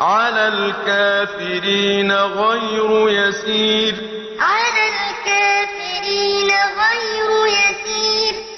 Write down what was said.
عَلَى الْكَافِرِينَ غَيْرُ يَسِيرٍ.